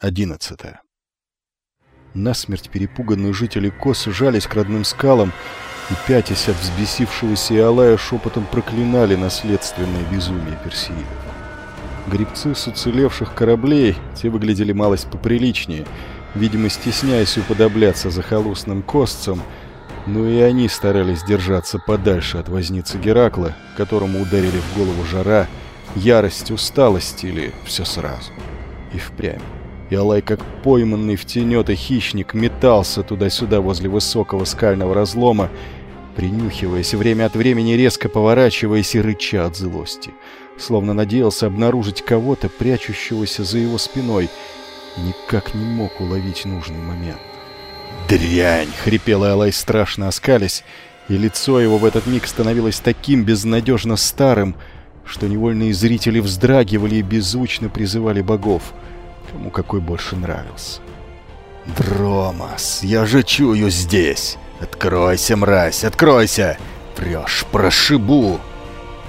Одиннадцатое. Насмерть перепуганные жители Кос жались к родным скалам и, пятясь от взбесившегося Иолая, шепотом проклинали наследственное безумие персиидов. Грибцы с уцелевших кораблей, те выглядели малость поприличнее, видимо, стесняясь уподобляться захолустным костцам, но и они старались держаться подальше от возницы Геракла, которому ударили в голову жара, ярость, усталость или все сразу. И впрямь. И Алай, как пойманный в тенета хищник, метался туда-сюда возле высокого скального разлома, принюхиваясь, время от времени резко поворачиваясь и рыча от злости, словно надеялся обнаружить кого-то, прячущегося за его спиной, никак не мог уловить нужный момент. «Дрянь!» — хрипел Алай, страшно оскались, и лицо его в этот миг становилось таким безнадежно старым, что невольные зрители вздрагивали и беззвучно призывали богов — Кому какой больше нравился. «Дромас, я же чую здесь! Откройся, мразь, откройся! Прешь, прошибу!»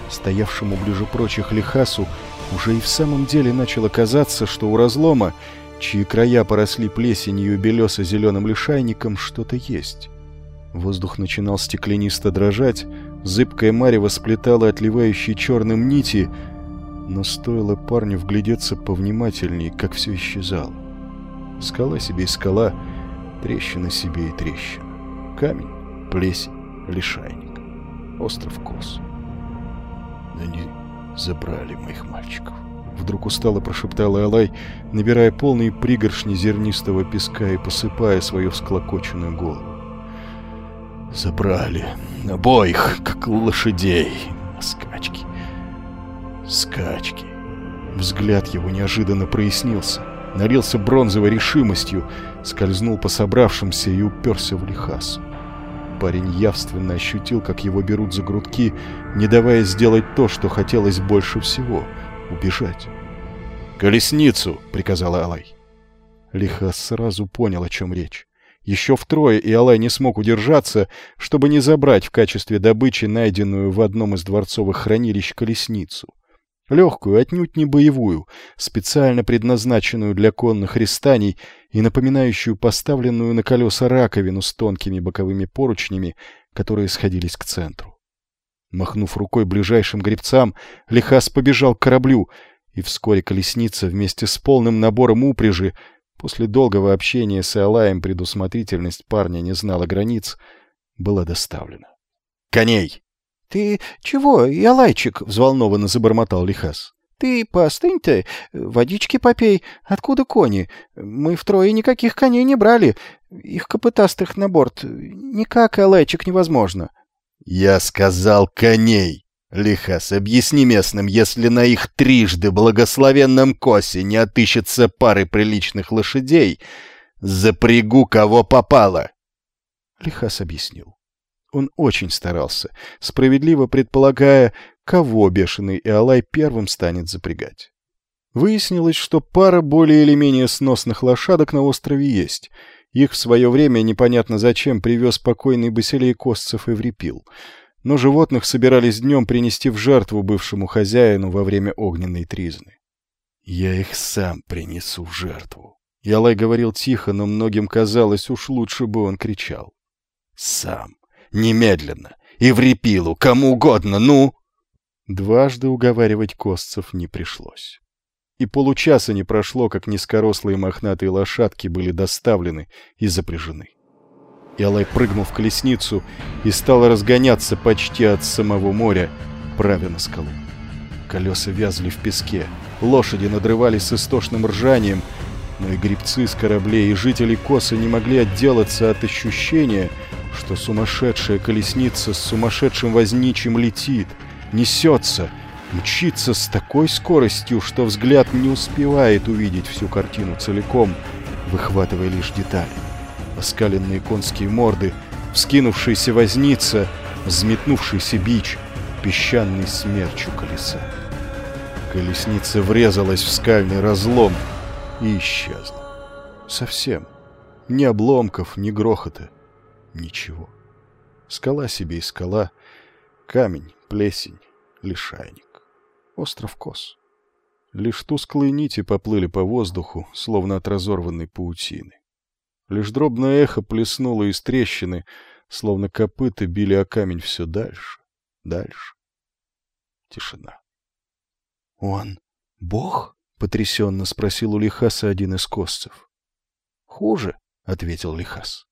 Стоявшему ближе прочих Лихасу уже и в самом деле начало казаться, что у разлома, чьи края поросли плесенью и белесо-зеленым лишайником, что-то есть. Воздух начинал стеклянисто дрожать, зыбкая марево сплетала отливающие черным нити, но стоило парню вглядеться повнимательнее, как все исчезало. Скала себе и скала, трещина себе и трещина. Камень, плесень, лишайник, остров Кос. Они забрали моих мальчиков. Вдруг устало прошептала Алай, набирая полные пригоршни зернистого песка и посыпая свою всклокоченную голову. Забрали обоих, как лошадей, на скачки скачки. Взгляд его неожиданно прояснился, налился бронзовой решимостью, скользнул по собравшимся и уперся в Лихасу. Парень явственно ощутил, как его берут за грудки, не давая сделать то, что хотелось больше всего — убежать. «Колесницу!» — приказала Алай. Лихас сразу понял, о чем речь. Еще втрое и Алай не смог удержаться, чтобы не забрать в качестве добычи найденную в одном из дворцовых хранилищ колесницу — Легкую, отнюдь не боевую, специально предназначенную для конных рестаний и напоминающую поставленную на колеса раковину с тонкими боковыми поручнями, которые сходились к центру. Махнув рукой ближайшим гребцам, Лихас побежал к кораблю, и вскоре колесница вместе с полным набором упряжи, после долгого общения с Алаем предусмотрительность парня не знала границ, была доставлена. «Коней!» «Ты чего, Ялайчик?» — взволнованно забормотал Лихас. «Ты поостынь-то, водички попей. Откуда кони? Мы втрое никаких коней не брали. Их копытастых на борт. Никак, Ялайчик, невозможно». «Я сказал коней!» Лихас, объясни местным, если на их трижды благословенном косе не отыщется пары приличных лошадей, запрягу кого попало. Лихас объяснил. Он очень старался, справедливо предполагая, кого бешеный Иолай первым станет запрягать. Выяснилось, что пара более или менее сносных лошадок на острове есть. Их в свое время непонятно зачем привез покойный Басилей Костцев Врепил. Но животных собирались днем принести в жертву бывшему хозяину во время огненной тризны. «Я их сам принесу в жертву». Ялай говорил тихо, но многим казалось, уж лучше бы он кричал. «Сам». Немедленно. И в репилу, кому угодно, ну!» Дважды уговаривать Костцев не пришлось. И получаса не прошло, как низкорослые мохнатые лошадки были доставлены и запряжены. Ялай прыгнул в колесницу и стал разгоняться почти от самого моря, правя на скалу. Колеса вязли в песке, лошади надрывались с истошным ржанием, но и грибцы с кораблей, и жители Коса не могли отделаться от ощущения, что сумасшедшая колесница с сумасшедшим возничим летит, несется, мчится с такой скоростью, что взгляд не успевает увидеть всю картину целиком, выхватывая лишь детали. Оскаленные конские морды, вскинувшаяся возница, взметнувшийся бич, песчаный смерч у колеса. Колесница врезалась в скальный разлом и исчезла. Совсем. Ни обломков, ни грохота. Ничего. Скала себе и скала, камень, плесень, лишайник. Остров Кос. Лишь тусклые нити поплыли по воздуху, словно от разорванной паутины. Лишь дробное эхо плеснуло из трещины, словно копыта били о камень все дальше, дальше. Тишина. — Он бог? — потрясенно спросил у Лихаса один из костцев. — Хуже, — ответил Лихас.